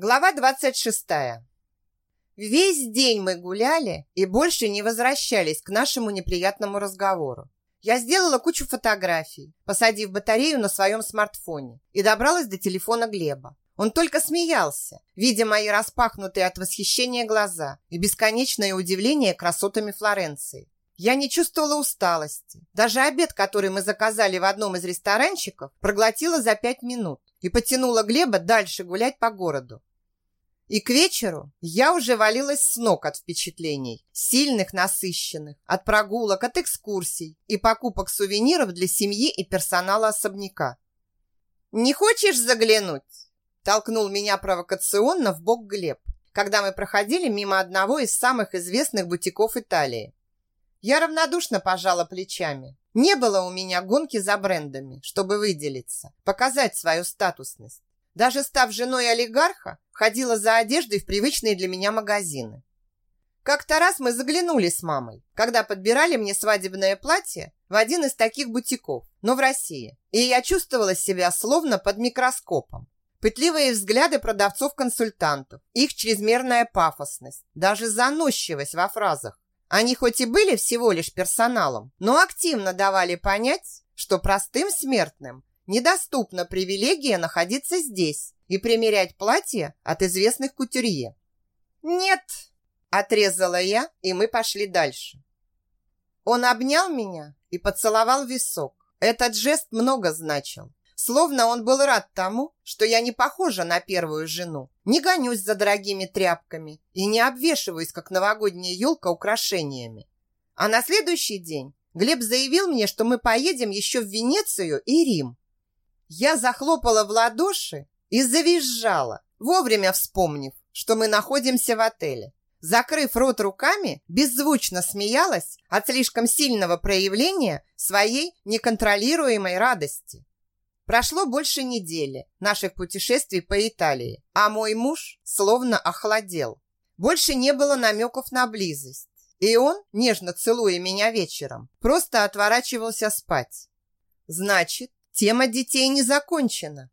Глава 26. Весь день мы гуляли и больше не возвращались к нашему неприятному разговору. Я сделала кучу фотографий, посадив батарею на своем смартфоне и добралась до телефона Глеба. Он только смеялся, видя мои распахнутые от восхищения глаза и бесконечное удивление красотами Флоренции. Я не чувствовала усталости. Даже обед, который мы заказали в одном из ресторанчиков, проглотила за пять минут и потянула Глеба дальше гулять по городу. И к вечеру я уже валилась с ног от впечатлений, сильных, насыщенных, от прогулок, от экскурсий и покупок сувениров для семьи и персонала особняка. «Не хочешь заглянуть?» толкнул меня провокационно в бок Глеб, когда мы проходили мимо одного из самых известных бутиков Италии. Я равнодушно пожала плечами. Не было у меня гонки за брендами, чтобы выделиться, показать свою статусность. Даже став женой олигарха, ходила за одеждой в привычные для меня магазины. Как-то раз мы заглянули с мамой, когда подбирали мне свадебное платье в один из таких бутиков, но в России. И я чувствовала себя словно под микроскопом. Пытливые взгляды продавцов-консультантов, их чрезмерная пафосность, даже заносчивость во фразах. Они хоть и были всего лишь персоналом, но активно давали понять, что простым смертным недоступна привилегия находиться здесь и примерять платье от известных кутюрье. «Нет!» – отрезала я, и мы пошли дальше. Он обнял меня и поцеловал висок. Этот жест много значил. Словно он был рад тому, что я не похожа на первую жену, не гонюсь за дорогими тряпками и не обвешиваюсь, как новогодняя елка, украшениями. А на следующий день Глеб заявил мне, что мы поедем еще в Венецию и Рим. Я захлопала в ладоши и завизжала, вовремя вспомнив, что мы находимся в отеле. Закрыв рот руками, беззвучно смеялась от слишком сильного проявления своей неконтролируемой радости. Прошло больше недели наших путешествий по Италии, а мой муж словно охладел. Больше не было намеков на близость. И он, нежно целуя меня вечером, просто отворачивался спать. Значит, Тема детей не закончена.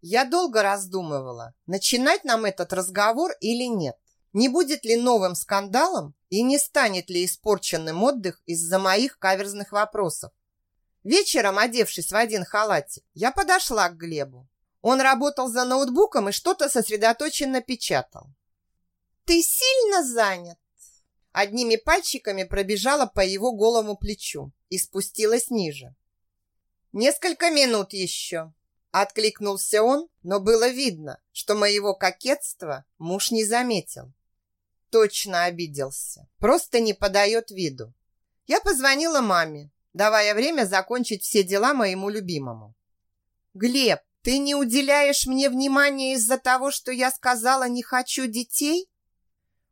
Я долго раздумывала, начинать нам этот разговор или нет. Не будет ли новым скандалом и не станет ли испорченным отдых из-за моих каверзных вопросов. Вечером, одевшись в один халатик, я подошла к Глебу. Он работал за ноутбуком и что-то сосредоточенно печатал. «Ты сильно занят?» Одними пальчиками пробежала по его голому плечу и спустилась ниже. «Несколько минут еще!» Откликнулся он, но было видно, что моего кокетства муж не заметил. Точно обиделся, просто не подает виду. Я позвонила маме, давая время закончить все дела моему любимому. «Глеб, ты не уделяешь мне внимания из-за того, что я сказала не хочу детей?»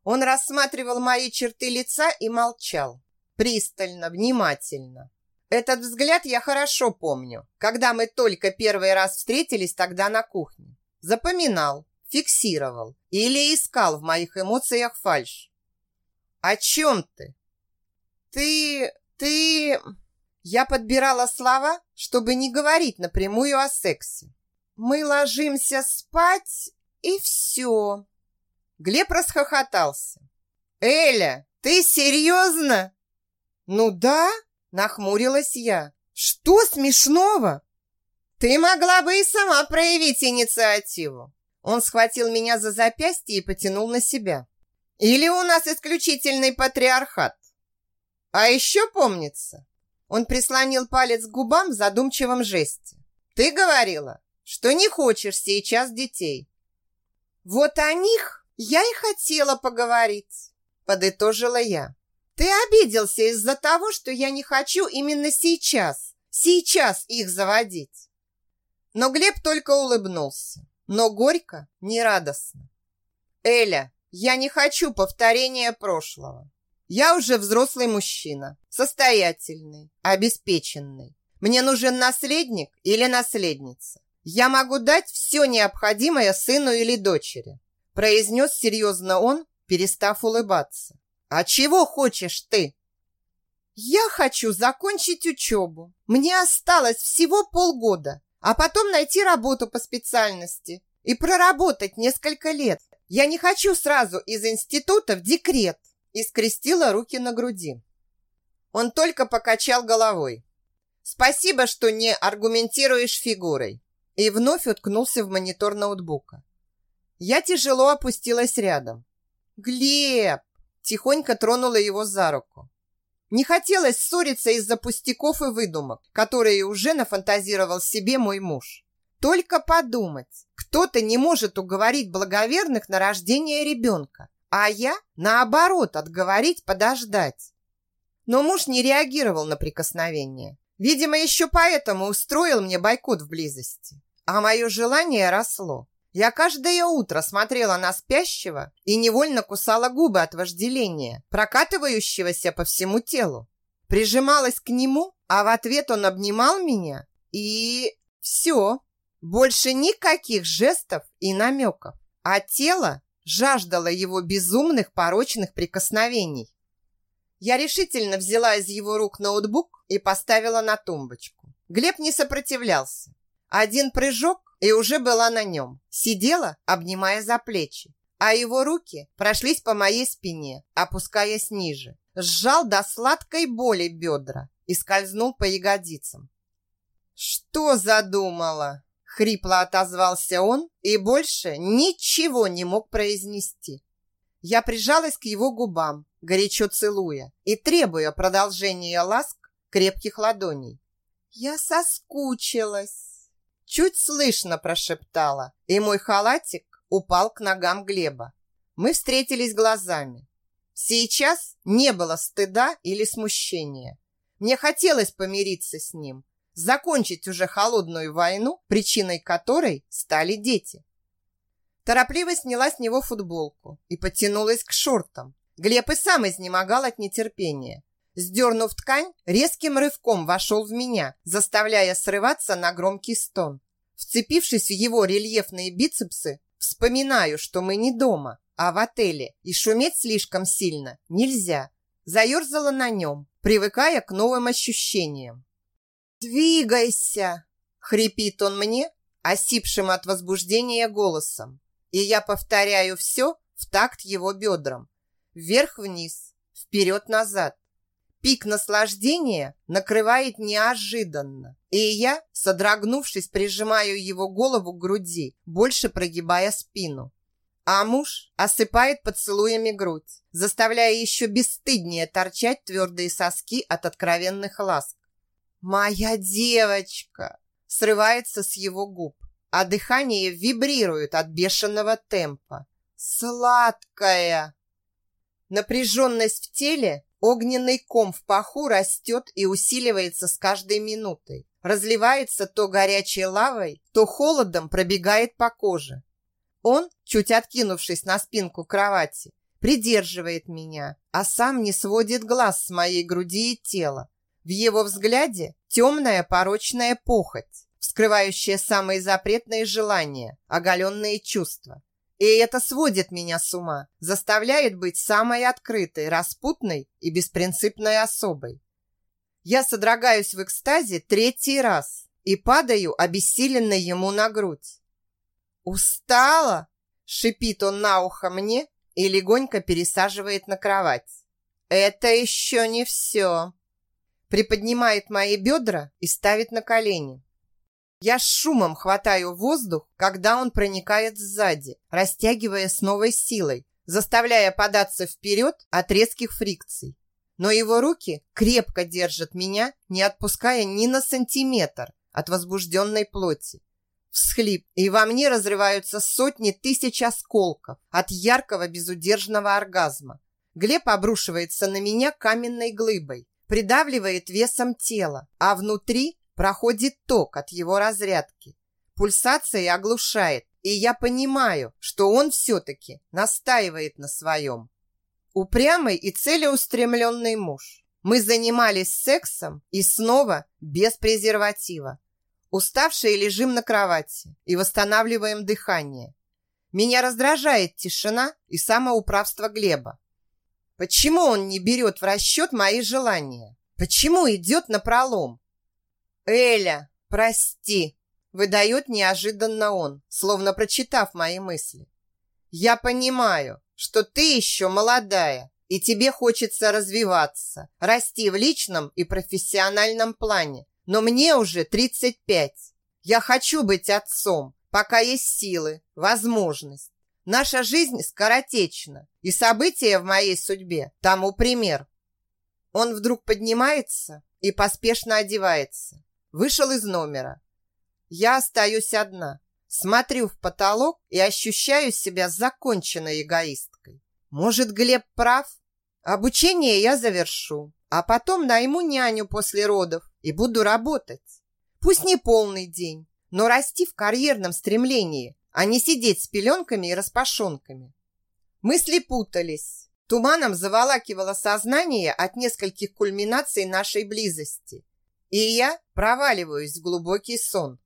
Он рассматривал мои черты лица и молчал. Пристально, внимательно. Этот взгляд я хорошо помню, когда мы только первый раз встретились тогда на кухне. Запоминал, фиксировал или искал в моих эмоциях фальшь. «О чем ты?» «Ты... ты...» Я подбирала слова, чтобы не говорить напрямую о сексе. «Мы ложимся спать, и все». Глеб расхохотался. «Эля, ты серьезно?» «Ну да», Нахмурилась я. Что смешного? Ты могла бы и сама проявить инициативу. Он схватил меня за запястье и потянул на себя. Или у нас исключительный патриархат? А еще помнится, он прислонил палец к губам в задумчивом жесте. Ты говорила, что не хочешь сейчас детей. Вот о них я и хотела поговорить, подытожила я. Ты обиделся из-за того, что я не хочу именно сейчас, сейчас их заводить. Но Глеб только улыбнулся, но горько, нерадостно. Эля, я не хочу повторения прошлого. Я уже взрослый мужчина, состоятельный, обеспеченный. Мне нужен наследник или наследница. Я могу дать все необходимое сыну или дочери, произнес серьезно он, перестав улыбаться. «А чего хочешь ты?» «Я хочу закончить учебу. Мне осталось всего полгода, а потом найти работу по специальности и проработать несколько лет. Я не хочу сразу из института в декрет. И скрестила руки на груди. Он только покачал головой. Спасибо, что не аргументируешь фигурой. И вновь уткнулся в монитор ноутбука. Я тяжело опустилась рядом. Глеб! Тихонько тронула его за руку. Не хотелось ссориться из-за пустяков и выдумок, которые уже нафантазировал себе мой муж. Только подумать, кто-то не может уговорить благоверных на рождение ребенка, а я, наоборот, отговорить подождать. Но муж не реагировал на прикосновение. Видимо, еще поэтому устроил мне бойкот в близости. А мое желание росло. Я каждое утро смотрела на спящего и невольно кусала губы от вожделения, прокатывающегося по всему телу. Прижималась к нему, а в ответ он обнимал меня и... все. Больше никаких жестов и намеков. А тело жаждало его безумных порочных прикосновений. Я решительно взяла из его рук ноутбук и поставила на тумбочку. Глеб не сопротивлялся. Один прыжок, и уже была на нем. Сидела, обнимая за плечи, а его руки прошлись по моей спине, опускаясь ниже. Сжал до сладкой боли бедра и скользнул по ягодицам. «Что задумала?» Хрипло отозвался он и больше ничего не мог произнести. Я прижалась к его губам, горячо целуя и требуя продолжения ласк крепких ладоней. «Я соскучилась!» Чуть слышно прошептала, и мой халатик упал к ногам Глеба. Мы встретились глазами. Сейчас не было стыда или смущения. Мне хотелось помириться с ним, закончить уже холодную войну, причиной которой стали дети. Торопливо сняла с него футболку и потянулась к шортам. Глеб и сам изнемогал от нетерпения. Сдернув ткань, резким рывком вошел в меня, заставляя срываться на громкий стон. Вцепившись в его рельефные бицепсы, вспоминаю, что мы не дома, а в отеле, и шуметь слишком сильно нельзя. Заерзала на нем, привыкая к новым ощущениям. «Двигайся!» — хрипит он мне, осипшим от возбуждения голосом. И я повторяю все в такт его бедрам. Вверх-вниз, вперед-назад. Пик наслаждения накрывает неожиданно, и я, содрогнувшись, прижимаю его голову к груди, больше прогибая спину. А муж осыпает поцелуями грудь, заставляя еще бесстыднее торчать твердые соски от откровенных ласк. «Моя девочка!» срывается с его губ, а дыхание вибрирует от бешеного темпа. «Сладкая!» Напряженность в теле Огненный ком в паху растет и усиливается с каждой минутой. Разливается то горячей лавой, то холодом пробегает по коже. Он, чуть откинувшись на спинку кровати, придерживает меня, а сам не сводит глаз с моей груди и тела. В его взгляде темная порочная похоть, вскрывающая самые запретные желания, оголенные чувства. И это сводит меня с ума, заставляет быть самой открытой, распутной и беспринципной особой. Я содрогаюсь в экстазе третий раз и падаю обессиленно ему на грудь. «Устала?» – шипит он на ухо мне и легонько пересаживает на кровать. «Это еще не все!» Приподнимает мои бедра и ставит на колени. Я шумом хватаю воздух, когда он проникает сзади, растягивая с новой силой, заставляя податься вперед от резких фрикций. Но его руки крепко держат меня, не отпуская ни на сантиметр от возбужденной плоти. Всхлип, и во мне разрываются сотни тысяч осколков от яркого безудержного оргазма. Глеб обрушивается на меня каменной глыбой, придавливает весом тела, а внутри Проходит ток от его разрядки. Пульсация оглушает, и я понимаю, что он все-таки настаивает на своем. Упрямый и целеустремленный муж. Мы занимались сексом и снова без презерватива. Уставшие лежим на кровати и восстанавливаем дыхание. Меня раздражает тишина и самоуправство Глеба. Почему он не берет в расчет мои желания? Почему идет на пролом? «Эля, прости!» выдает неожиданно он, словно прочитав мои мысли. Я понимаю, что ты еще молодая, и тебе хочется развиваться, расти в личном и профессиональном плане. Но мне уже 35. Я хочу быть отцом, пока есть силы, возможность. Наша жизнь скоротечна, и события в моей судьбе тому пример. Он вдруг поднимается и поспешно одевается. Вышел из номера. Я остаюсь одна. Смотрю в потолок и ощущаю себя законченной эгоисткой. Может, Глеб прав? Обучение я завершу, а потом найму няню после родов и буду работать. Пусть не полный день, но расти в карьерном стремлении, а не сидеть с пеленками и распашонками. Мысли путались. Туманом заволакивало сознание от нескольких кульминаций нашей близости. И я проваливаюсь в глубокий сон.